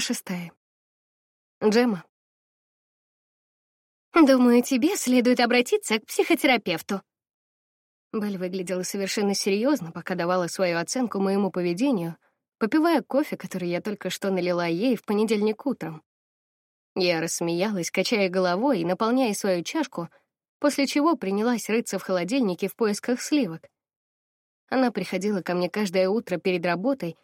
Шестая. Джема. «Думаю, тебе следует обратиться к психотерапевту». Белль выглядела совершенно серьезно, пока давала свою оценку моему поведению, попивая кофе, который я только что налила ей в понедельник утром. Я рассмеялась, качая головой и наполняя свою чашку, после чего принялась рыться в холодильнике в поисках сливок. Она приходила ко мне каждое утро перед работой,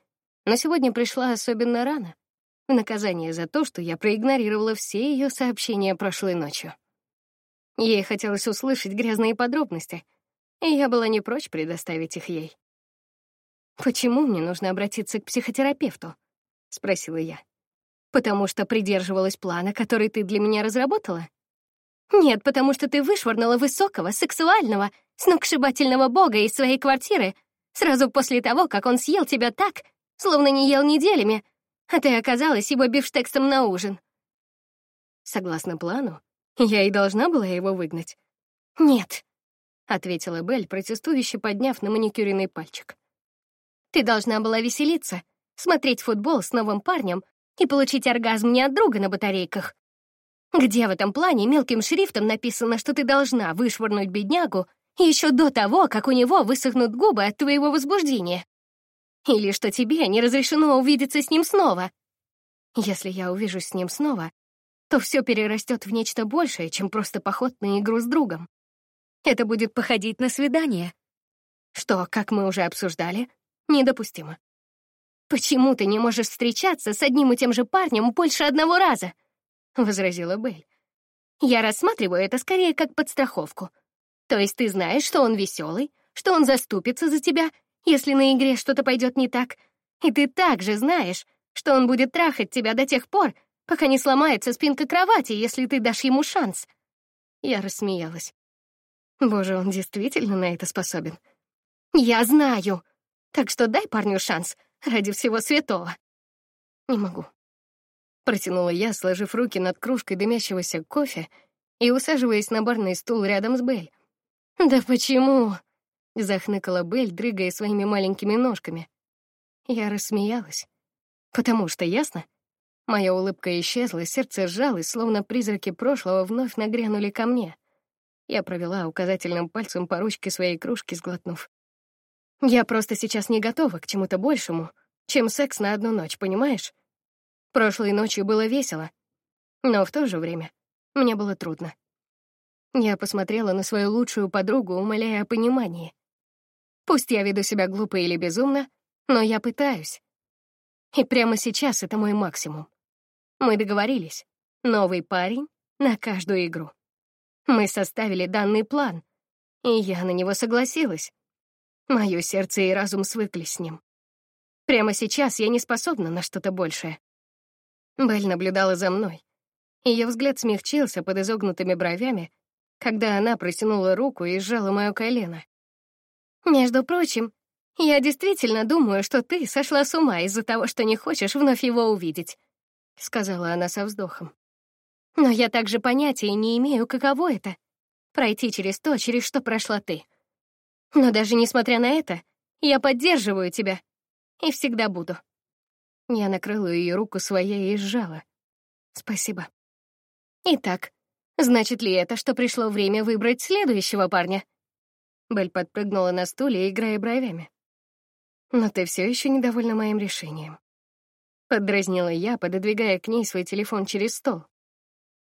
но сегодня пришла особенно рано — в наказание за то, что я проигнорировала все ее сообщения прошлой ночью. Ей хотелось услышать грязные подробности, и я была не прочь предоставить их ей. «Почему мне нужно обратиться к психотерапевту?» — спросила я. «Потому что придерживалась плана, который ты для меня разработала?» «Нет, потому что ты вышвырнула высокого, сексуального, сногсшибательного бога из своей квартиры сразу после того, как он съел тебя так, словно не ел неделями, а ты оказалась его бифштексом на ужин. Согласно плану, я и должна была его выгнать. Нет, — ответила Белль, протестующе подняв на маникюренный пальчик. Ты должна была веселиться, смотреть футбол с новым парнем и получить оргазм не от друга на батарейках. Где в этом плане мелким шрифтом написано, что ты должна вышвырнуть беднягу еще до того, как у него высохнут губы от твоего возбуждения? Или что тебе не разрешено увидеться с ним снова. Если я увижусь с ним снова, то все перерастет в нечто большее, чем просто поход на игру с другом. Это будет походить на свидание, что, как мы уже обсуждали, недопустимо. «Почему ты не можешь встречаться с одним и тем же парнем больше одного раза?» — возразила Белль. «Я рассматриваю это скорее как подстраховку. То есть ты знаешь, что он веселый, что он заступится за тебя если на игре что-то пойдет не так. И ты также знаешь, что он будет трахать тебя до тех пор, пока не сломается спинка кровати, если ты дашь ему шанс. Я рассмеялась. Боже, он действительно на это способен. Я знаю. Так что дай парню шанс ради всего святого. Не могу. Протянула я, сложив руки над кружкой дымящегося кофе и усаживаясь на барный стул рядом с Белль. Да почему? Захныкала Белль, дрыгая своими маленькими ножками. Я рассмеялась. Потому что, ясно? Моя улыбка исчезла, сердце сжалось, словно призраки прошлого вновь нагрянули ко мне. Я провела указательным пальцем по ручке своей кружки, сглотнув. Я просто сейчас не готова к чему-то большему, чем секс на одну ночь, понимаешь? Прошлой ночью было весело, но в то же время мне было трудно. Я посмотрела на свою лучшую подругу, умоляя о понимании. Пусть я веду себя глупо или безумно, но я пытаюсь. И прямо сейчас это мой максимум. Мы договорились. Новый парень на каждую игру. Мы составили данный план, и я на него согласилась. Мое сердце и разум свыклись с ним. Прямо сейчас я не способна на что-то большее. Белль наблюдала за мной. Ее взгляд смягчился под изогнутыми бровями, когда она протянула руку и сжала мое колено. Между прочим, я действительно думаю, что ты сошла с ума из-за того, что не хочешь вновь его увидеть, сказала она со вздохом. Но я также понятия не имею, каково это пройти через то, через что прошла ты. Но даже несмотря на это, я поддерживаю тебя и всегда буду. Я накрыла ее руку своей и сжала. Спасибо. Итак, значит ли это, что пришло время выбрать следующего парня? Белль подпрыгнула на стуле, играя бровями. «Но ты все еще недовольна моим решением». Поддразнила я, пододвигая к ней свой телефон через стол.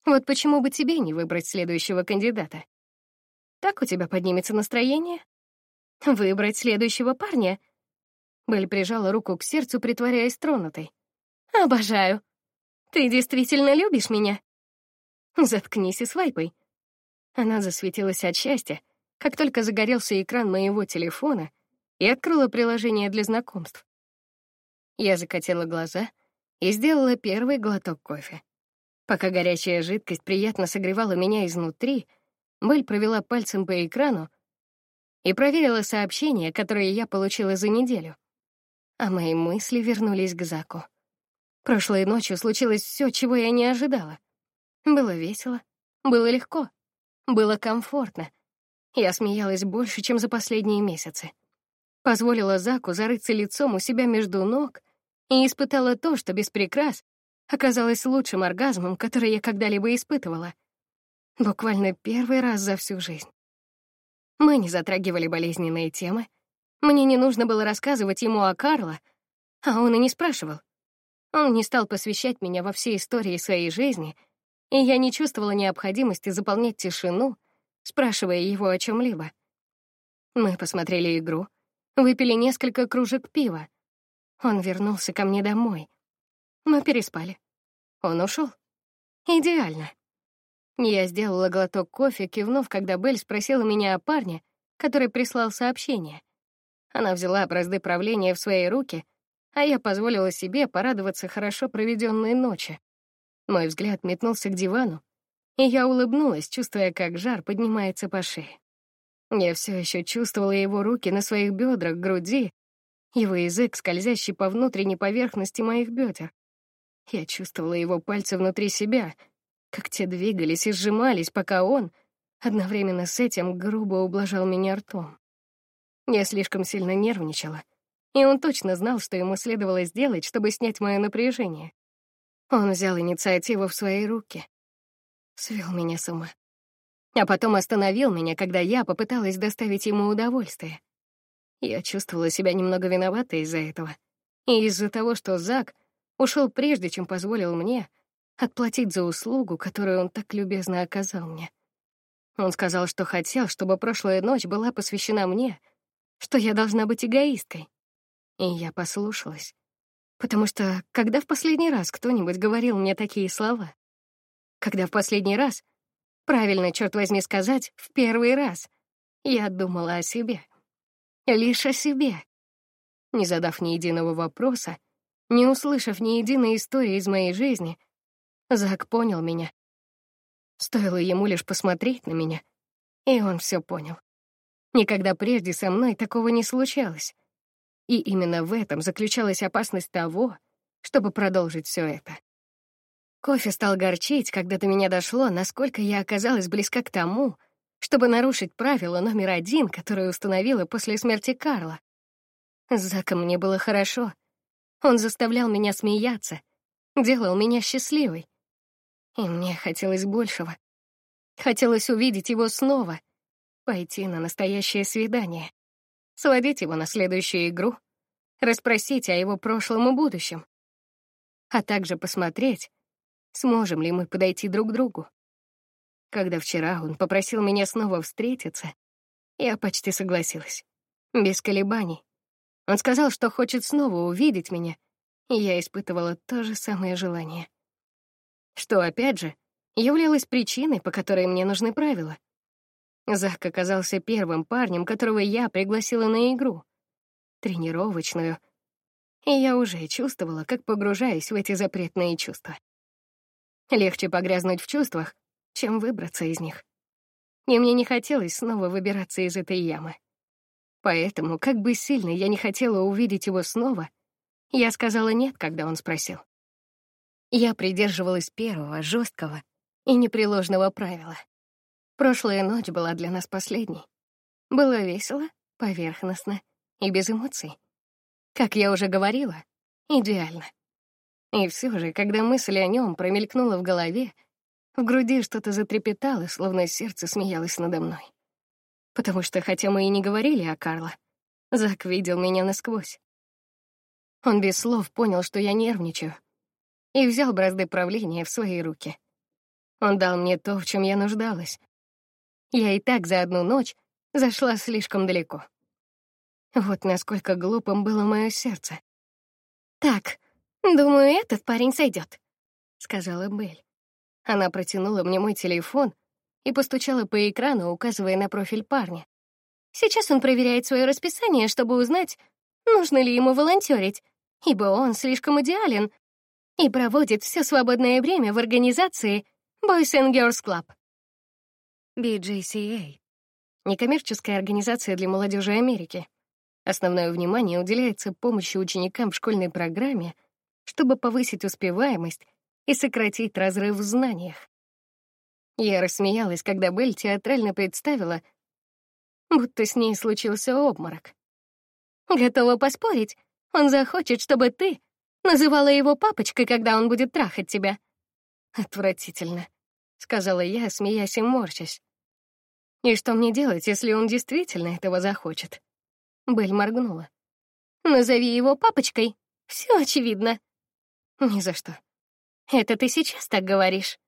«Вот почему бы тебе не выбрать следующего кандидата? Так у тебя поднимется настроение? Выбрать следующего парня?» Белль прижала руку к сердцу, притворяясь тронутой. «Обожаю. Ты действительно любишь меня?» «Заткнись и свайпай». Она засветилась от счастья, как только загорелся экран моего телефона и открыла приложение для знакомств. Я закатила глаза и сделала первый глоток кофе. Пока горячая жидкость приятно согревала меня изнутри, Белль провела пальцем по экрану и проверила сообщения, которые я получила за неделю. А мои мысли вернулись к Заку. Прошлой ночью случилось все, чего я не ожидала. Было весело, было легко, было комфортно — я смеялась больше, чем за последние месяцы. Позволила Заку зарыться лицом у себя между ног и испытала то, что без прикрас оказалось лучшим оргазмом, который я когда-либо испытывала. Буквально первый раз за всю жизнь. Мы не затрагивали болезненные темы. Мне не нужно было рассказывать ему о Карло, а он и не спрашивал. Он не стал посвящать меня во все истории своей жизни, и я не чувствовала необходимости заполнять тишину, спрашивая его о чем либо Мы посмотрели игру, выпили несколько кружек пива. Он вернулся ко мне домой. Мы переспали. Он ушел. Идеально. Я сделала глоток кофе, кивнув, когда Белль спросила меня о парне, который прислал сообщение. Она взяла бразды правления в свои руки, а я позволила себе порадоваться хорошо проведенной ночи. Мой взгляд метнулся к дивану, и я улыбнулась, чувствуя, как жар поднимается по шее. Я все еще чувствовала его руки на своих бедрах, груди, его язык, скользящий по внутренней поверхности моих бедер. Я чувствовала его пальцы внутри себя, как те двигались и сжимались, пока он одновременно с этим грубо ублажал меня ртом. Я слишком сильно нервничала, и он точно знал, что ему следовало сделать, чтобы снять мое напряжение. Он взял инициативу в свои руки. Свел меня с ума. А потом остановил меня, когда я попыталась доставить ему удовольствие. Я чувствовала себя немного виноватой из-за этого. И из-за того, что Зак ушел прежде, чем позволил мне отплатить за услугу, которую он так любезно оказал мне. Он сказал, что хотел, чтобы прошлая ночь была посвящена мне, что я должна быть эгоисткой. И я послушалась. Потому что когда в последний раз кто-нибудь говорил мне такие слова? Когда в последний раз, правильно, черт возьми, сказать, в первый раз, я думала о себе. Лишь о себе. Не задав ни единого вопроса, не услышав ни единой истории из моей жизни, Зак понял меня. Стоило ему лишь посмотреть на меня, и он все понял. Никогда прежде со мной такого не случалось. И именно в этом заключалась опасность того, чтобы продолжить все это. Кофе стал горчить, когда до меня дошло, насколько я оказалась близка к тому, чтобы нарушить правило номер один, которое установила после смерти Карла. С Заком мне было хорошо, он заставлял меня смеяться, делал меня счастливой. И мне хотелось большего. Хотелось увидеть его снова, пойти на настоящее свидание, сводить его на следующую игру, расспросить о его прошлом и будущем, а также посмотреть, сможем ли мы подойти друг к другу. Когда вчера он попросил меня снова встретиться, я почти согласилась, без колебаний. Он сказал, что хочет снова увидеть меня, и я испытывала то же самое желание. Что, опять же, являлось причиной, по которой мне нужны правила. Зак оказался первым парнем, которого я пригласила на игру, тренировочную, и я уже чувствовала, как погружаюсь в эти запретные чувства. Легче погрязнуть в чувствах, чем выбраться из них. И мне не хотелось снова выбираться из этой ямы. Поэтому, как бы сильно я не хотела увидеть его снова, я сказала «нет», когда он спросил. Я придерживалась первого, жесткого и непреложного правила. Прошлая ночь была для нас последней. Было весело, поверхностно и без эмоций. Как я уже говорила, идеально. И все же, когда мысль о нем промелькнула в голове, в груди что-то затрепетало, словно сердце смеялось надо мной. Потому что, хотя мы и не говорили о Карло, Зак видел меня насквозь. Он без слов понял, что я нервничаю, и взял бразды правления в свои руки. Он дал мне то, в чем я нуждалась. Я и так за одну ночь зашла слишком далеко. Вот насколько глупым было мое сердце. «Так, думаю, этот парень сойдет, сказала Белль. Она протянула мне мой телефон, и постучала по экрану, указывая на профиль парня. Сейчас он проверяет свое расписание, чтобы узнать, нужно ли ему волонтерить, ибо он слишком идеален и проводит все свободное время в организации Boys and Girls Club. BJCA — некоммерческая организация для молодежи Америки. Основное внимание уделяется помощи ученикам в школьной программе, чтобы повысить успеваемость и сократить разрыв в знаниях. Я рассмеялась, когда Белль театрально представила, будто с ней случился обморок. «Готова поспорить, он захочет, чтобы ты Называла его папочкой, когда он будет трахать тебя. Отвратительно, сказала я, смеясь и морщась. И что мне делать, если он действительно этого захочет? Белль моргнула. Назови его папочкой. Все очевидно. Ни за что. Это ты сейчас так говоришь,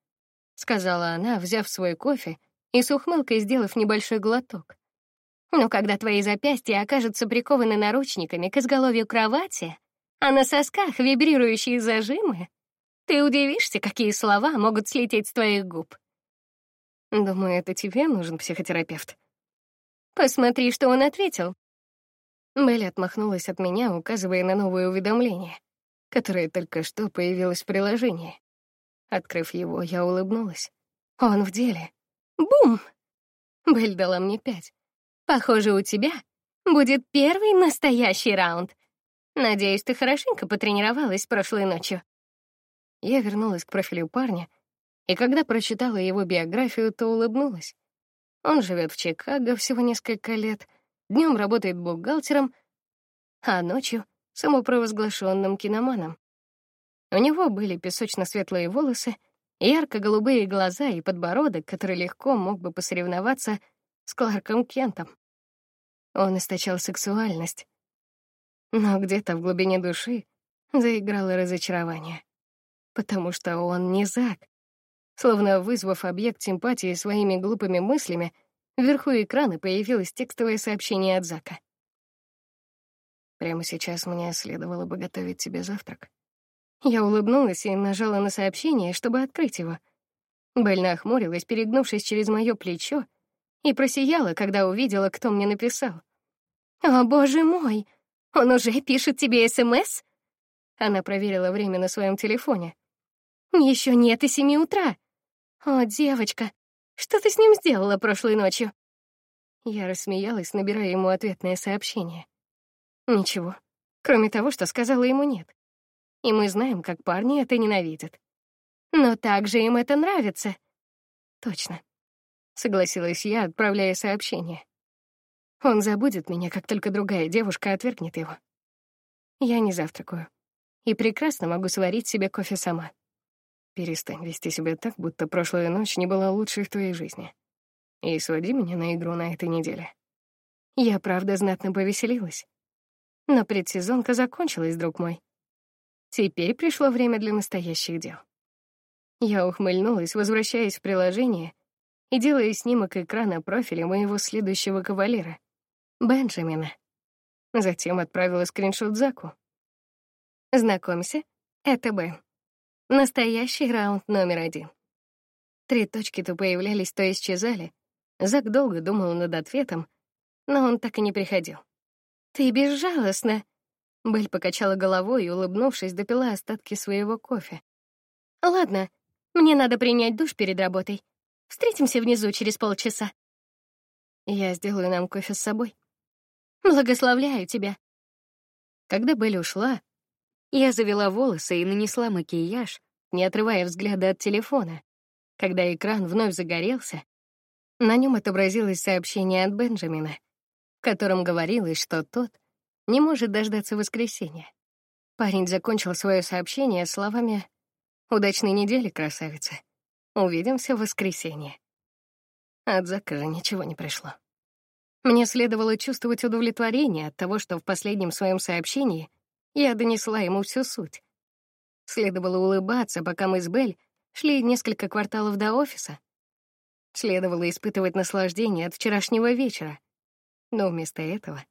сказала она, взяв свой кофе и с ухмылкой сделав небольшой глоток. Но когда твои запястья окажутся прикованы наручниками к изголовью кровати, а на сосках вибрирующие зажимы, ты удивишься, какие слова могут слететь с твоих губ. Думаю, это тебе нужен психотерапевт. Посмотри, что он ответил. Белли отмахнулась от меня, указывая на новое уведомление, которое только что появилось в приложении. Открыв его, я улыбнулась. Он в деле. Бум! Белль дала мне пять. Похоже, у тебя будет первый настоящий раунд. Надеюсь, ты хорошенько потренировалась прошлой ночью. Я вернулась к профилю парня, и когда прочитала его биографию, то улыбнулась. Он живет в Чикаго всего несколько лет, днем работает бухгалтером, а ночью — самопровозглашенным киноманом. У него были песочно-светлые волосы, ярко-голубые глаза и подбородок, который легко мог бы посоревноваться с Кларком Кентом. Он источал сексуальность, но где-то в глубине души заиграло разочарование, потому что он не Зак. Словно вызвав объект симпатии своими глупыми мыслями, вверху экрана появилось текстовое сообщение от Зака. Прямо сейчас мне следовало бы готовить тебе завтрак. Я улыбнулась и нажала на сообщение, чтобы открыть его. Белль охмурилась, перегнувшись через моё плечо, и просияла, когда увидела, кто мне написал. «О, боже мой! Он уже пишет тебе СМС?» Она проверила время на своем телефоне. Еще нет и семи утра. О, девочка, что ты с ним сделала прошлой ночью?» Я рассмеялась, набирая ему ответное сообщение. Ничего, кроме того, что сказала ему «нет». И мы знаем, как парни это ненавидят. Но также им это нравится. Точно. Согласилась я, отправляя сообщение. Он забудет меня, как только другая девушка отвергнет его. Я не завтракаю. И прекрасно могу сварить себе кофе сама. Перестань вести себя так, будто прошлая ночь не была лучшей в твоей жизни. И своди меня на игру на этой неделе. Я, правда, знатно повеселилась. Но предсезонка закончилась, друг мой. Теперь пришло время для настоящих дел. Я ухмыльнулась, возвращаясь в приложение и делая снимок экрана профиля моего следующего кавалера, Бенджамина. Затем отправила скриншот Заку. Знакомься, это Бен. Настоящий раунд номер один. Три точки то появлялись, то исчезали. Зак долго думал над ответом, но он так и не приходил. «Ты безжалостна!» Белль покачала головой и, улыбнувшись, допила остатки своего кофе. «Ладно, мне надо принять душ перед работой. Встретимся внизу через полчаса». «Я сделаю нам кофе с собой». «Благословляю тебя». Когда Белль ушла, я завела волосы и нанесла макияж, не отрывая взгляда от телефона. Когда экран вновь загорелся, на нем отобразилось сообщение от Бенджамина, котором говорилось, что тот не может дождаться воскресенья. Парень закончил свое сообщение словами «Удачной недели, красавица. Увидимся в воскресенье». От Зака же ничего не пришло. Мне следовало чувствовать удовлетворение от того, что в последнем своем сообщении я донесла ему всю суть. Следовало улыбаться, пока мы с Белль шли несколько кварталов до офиса. Следовало испытывать наслаждение от вчерашнего вечера. Но вместо этого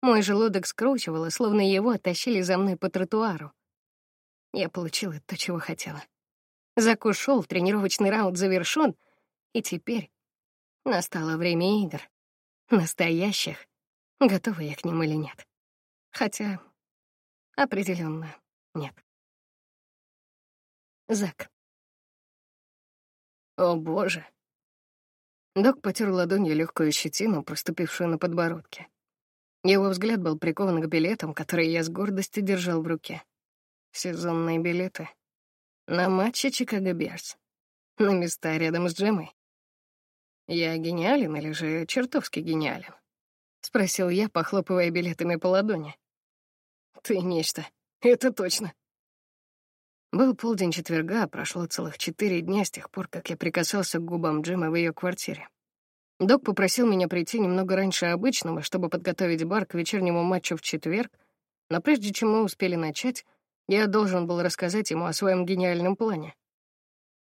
мой желудок скручивало, словно его оттащили за мной по тротуару. Я получила то, чего хотела. Зак ушел, тренировочный раунд завершён, и теперь настало время игр. Настоящих. Готова я к ним или нет. Хотя Определенно нет. Зак. О, боже. Док потер ладонью легкую щетину, проступившую на подбородке. Его взгляд был прикован к билетам, которые я с гордостью держал в руке. Сезонные билеты. На матче Чикаго Берс. На места рядом с Джемой. Я гениален или же чертовски гениален? Спросил я, похлопывая билетами по ладони. Ты нечто, это точно. Был полдень четверга, прошло целых четыре дня с тех пор, как я прикасался к губам Джима в ее квартире. Док попросил меня прийти немного раньше обычного, чтобы подготовить бар к вечернему матчу в четверг, но прежде чем мы успели начать, я должен был рассказать ему о своем гениальном плане.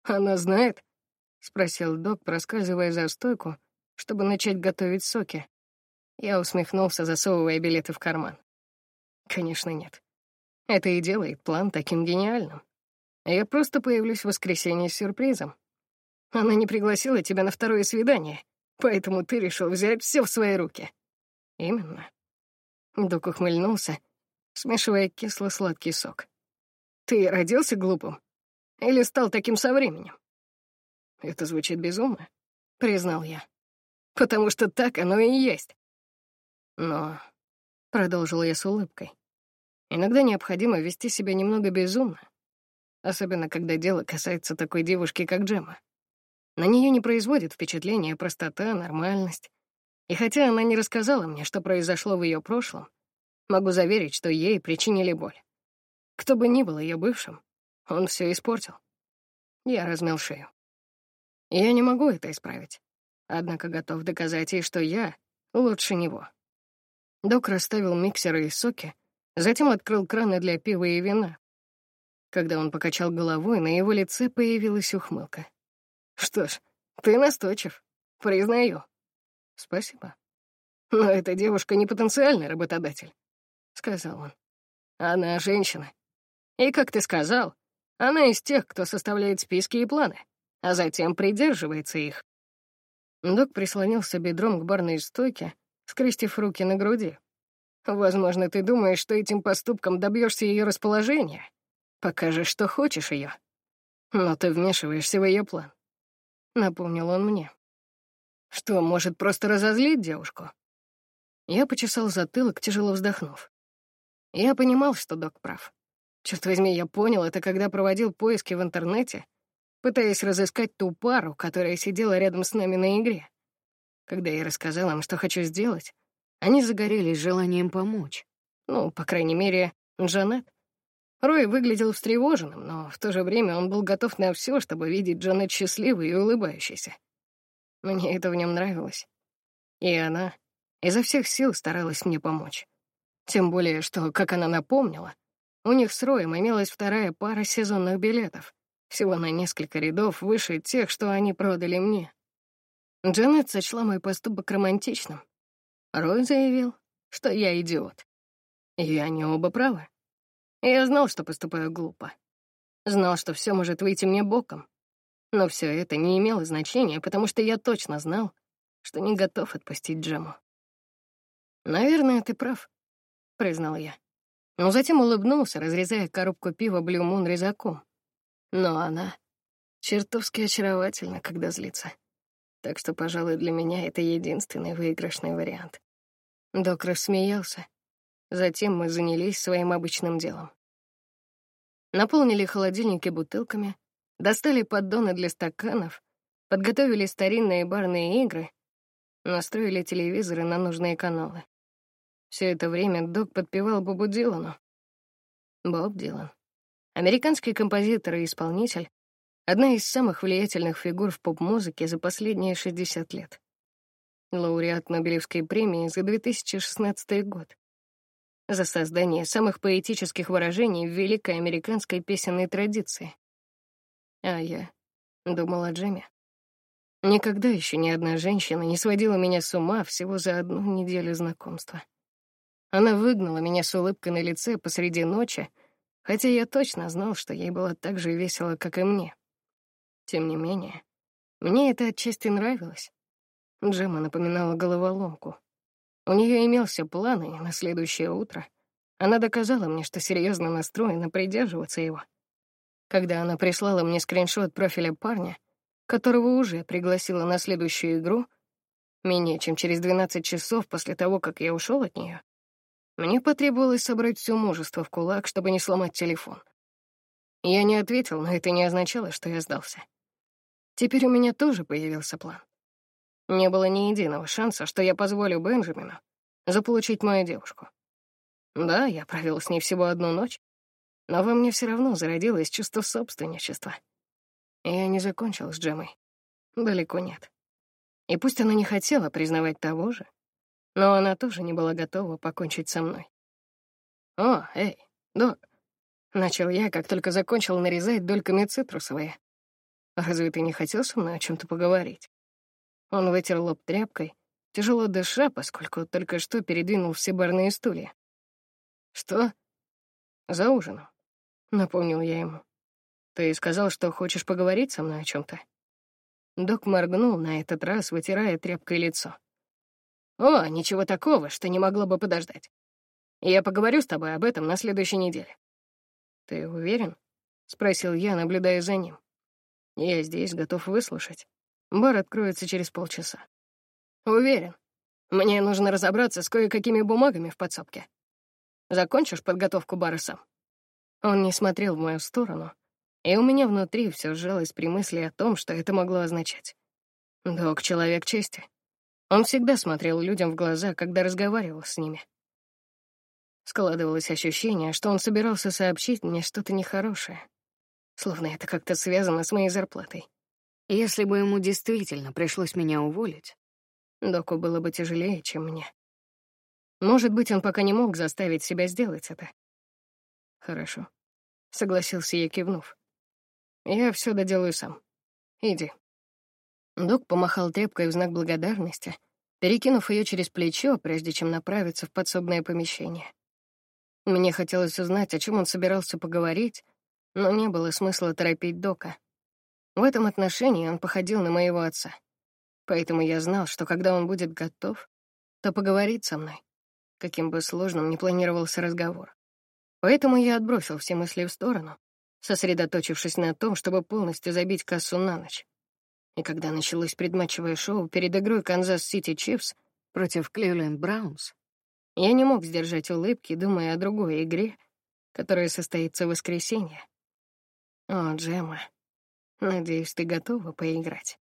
«Она знает?» — спросил док, проскальзывая за стойку, чтобы начать готовить соки. Я усмехнулся, засовывая билеты в карман. Конечно, нет. Это и делает план таким гениальным. Я просто появлюсь в воскресенье с сюрпризом. Она не пригласила тебя на второе свидание, поэтому ты решил взять все в свои руки. Именно. Дук ухмыльнулся, смешивая кисло-сладкий сок. Ты родился глупым? Или стал таким со временем? Это звучит безумно, признал я. Потому что так оно и есть. Но, — продолжила я с улыбкой, — иногда необходимо вести себя немного безумно, особенно когда дело касается такой девушки, как Джема. На нее не производит впечатления простота, нормальность. И хотя она не рассказала мне, что произошло в ее прошлом, могу заверить, что ей причинили боль. Кто бы ни был ее бывшим, он все испортил. Я размял шею. Я не могу это исправить, однако готов доказать ей, что я лучше него. Док расставил миксеры и соки, затем открыл краны для пива и вина. Когда он покачал головой, на его лице появилась ухмылка. «Что ж, ты настойчив, признаю». «Спасибо». «Но эта девушка не потенциальный работодатель», — сказал он. «Она женщина. И, как ты сказал, она из тех, кто составляет списки и планы, а затем придерживается их». Док прислонился бедром к барной стойке, скрестив руки на груди. «Возможно, ты думаешь, что этим поступком добьешься ее расположения, покажешь, что хочешь ее, но ты вмешиваешься в ее план. Напомнил он мне. Что, может просто разозлить девушку? Я почесал затылок, тяжело вздохнув. Я понимал, что док прав. Черт возьми, я понял это, когда проводил поиски в интернете, пытаясь разыскать ту пару, которая сидела рядом с нами на игре. Когда я рассказал им, что хочу сделать, они загорелись желанием помочь. Ну, по крайней мере, Джанет. Рой выглядел встревоженным, но в то же время он был готов на все, чтобы видеть Джанет счастливой и улыбающейся. Мне это в нем нравилось. И она изо всех сил старалась мне помочь. Тем более, что, как она напомнила, у них с Роем имелась вторая пара сезонных билетов, всего на несколько рядов выше тех, что они продали мне. Джанет сочла мой поступок романтичным. Рой заявил, что я идиот. И они оба правы. Я знал, что поступаю глупо. Знал, что все может выйти мне боком. Но все это не имело значения, потому что я точно знал, что не готов отпустить Джему. «Наверное, ты прав», — признал я. Но затем улыбнулся, разрезая коробку пива Блю Мун резаком. Но она чертовски очаровательна, когда злится. Так что, пожалуй, для меня это единственный выигрышный вариант. Док рассмеялся, Затем мы занялись своим обычным делом. Наполнили холодильники бутылками, достали поддоны для стаканов, подготовили старинные барные игры, настроили телевизоры на нужные каналы. Все это время док подпевал Бобу Дилану. Боб Дилан. Американский композитор и исполнитель, одна из самых влиятельных фигур в поп-музыке за последние 60 лет. Лауреат Нобелевской премии за 2016 год за создание самых поэтических выражений в великой американской песенной традиции. А я думала о Джеме. Никогда еще ни одна женщина не сводила меня с ума всего за одну неделю знакомства. Она выгнала меня с улыбкой на лице посреди ночи, хотя я точно знал, что ей было так же весело, как и мне. Тем не менее, мне это отчасти нравилось. Джема напоминала головоломку. У нее имелся план, и на следующее утро она доказала мне, что серьезно настроена придерживаться его. Когда она прислала мне скриншот профиля парня, которого уже пригласила на следующую игру, менее чем через 12 часов после того, как я ушел от нее, мне потребовалось собрать все мужество в кулак, чтобы не сломать телефон. Я не ответил, но это не означало, что я сдался. Теперь у меня тоже появился план. Не было ни единого шанса, что я позволю Бенджамину заполучить мою девушку. Да, я провел с ней всего одну ночь, Но во мне все равно зародилось чувство собственничества. Я не закончил с Джемой. Далеко нет. И пусть она не хотела признавать того же, но она тоже не была готова покончить со мной. «О, эй, док!» Начал я, как только закончил нарезать дольками цитрусовые. «Разве ты не хотел со мной о чем то поговорить?» Он вытер лоб тряпкой, тяжело дыша, поскольку только что передвинул все барные стулья. «Что?» «За ужином», — напомнил я ему. «Ты сказал, что хочешь поговорить со мной о чем то Док моргнул на этот раз, вытирая тряпкой лицо. «О, ничего такого, что не могло бы подождать. Я поговорю с тобой об этом на следующей неделе». «Ты уверен?» — спросил я, наблюдая за ним. «Я здесь, готов выслушать. Бар откроется через полчаса». «Уверен. Мне нужно разобраться с кое-какими бумагами в подсобке. Закончишь подготовку бара сам?» Он не смотрел в мою сторону, и у меня внутри все сжалось при мысли о том, что это могло означать. Док — человек чести. Он всегда смотрел людям в глаза, когда разговаривал с ними. Складывалось ощущение, что он собирался сообщить мне что-то нехорошее, словно это как-то связано с моей зарплатой. Если бы ему действительно пришлось меня уволить, доку было бы тяжелее, чем мне. Может быть, он пока не мог заставить себя сделать это. Хорошо, согласился я, кивнув. Я все доделаю сам. Иди. Док помахал тряпкой в знак благодарности, перекинув ее через плечо, прежде чем направиться в подсобное помещение. Мне хотелось узнать, о чем он собирался поговорить, но не было смысла торопить Дока. В этом отношении он походил на моего отца. Поэтому я знал, что когда он будет готов, то поговорит со мной, каким бы сложным ни планировался разговор. Поэтому я отбросил все мысли в сторону, сосредоточившись на том, чтобы полностью забить кассу на ночь. И когда началось предматчевое шоу перед игрой Канзас-Сити Чифс против Кливленд Браунс, я не мог сдержать улыбки, думая о другой игре, которая состоится в воскресенье. О, Джемма, надеюсь, ты готова поиграть.